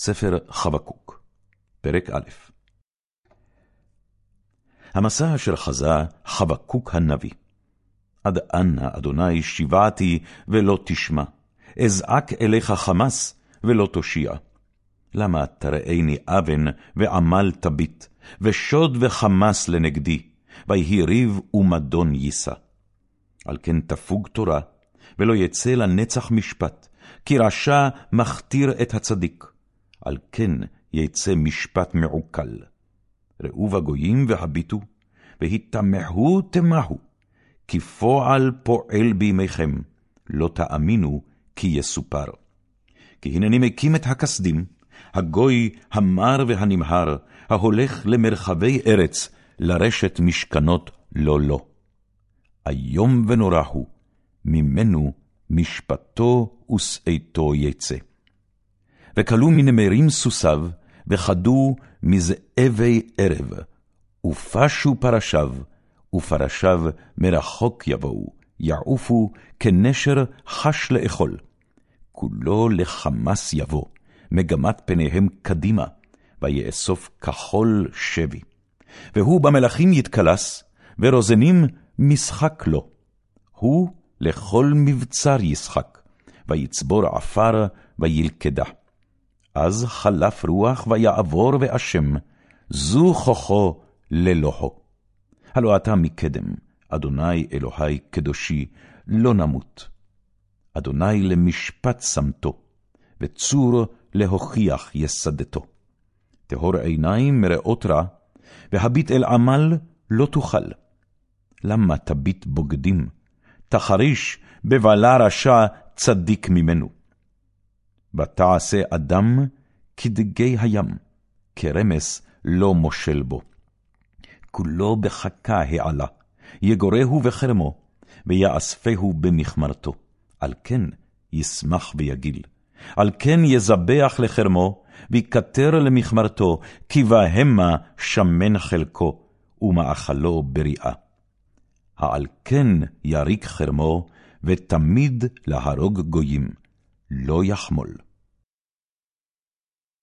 ספר חבקוק, פרק א' המסע אשר חזה חבקוק הנביא. עד אנה, אדוני, שיבעתי ולא תשמע, אזעק אליך חמס ולא תושיע. למה תראני אבן ועמל תביט, ושוד וחמס לנגדי, ויהי ריב ומדון יישא. על כן תפוג תורה, ולא יצא לנצח משפט, כי רשע מכתיר את הצדיק. על כן יצא משפט מעוקל. ראו בגויים והביטו, והתמחו תמהו, כי פועל פועל בימיכם, לא תאמינו כי יסופר. כי הנני מקים את הכסדים, הגוי המר והנמהר, ההולך למרחבי ארץ, לרשת משכנות לא לו. איום ונורא הוא, ממנו משפטו ושאתו יצא. וכלו מנמרים סוסיו, וחדו מזאבי ערב, ופשו פרשיו, ופרשיו מרחוק יבואו, יעופו כנשר חש לאכול. כולו לחמס יבוא, מגמת פניהם קדימה, ויאסוף כחול שבי. והוא במלכים יתקלס, ורוזנים משחק לו. הוא לכל מבצר ישחק, ויצבור עפר וילכדה. אז חלף רוח ויעבור ואשם, זו כוחו ללוהו. הלא אתה מקדם, אדוני אלוהי קדושי, לא נמות. אדוני למשפט שמתו, וצור להוכיח יסדתו. טהור עיניים מראות רע, והביט אל עמל לא תוכל. למה תביט בוגדים? תחריש בבלה רשע צדיק ממנו. ותעשה אדם כדגי הים, כרמס לא מושל בו. כולו בחכה העלה, יגורהו בחרמו, ויאספהו במכמרתו. על כן ישמח ויגיל. על כן יזבח לחרמו, ויקטר למכמרתו, כי בהמה שמן חלקו, ומאכלו בריאה. העל כן יריק חרמו, ותמיד להרוג גויים, לא יחמול.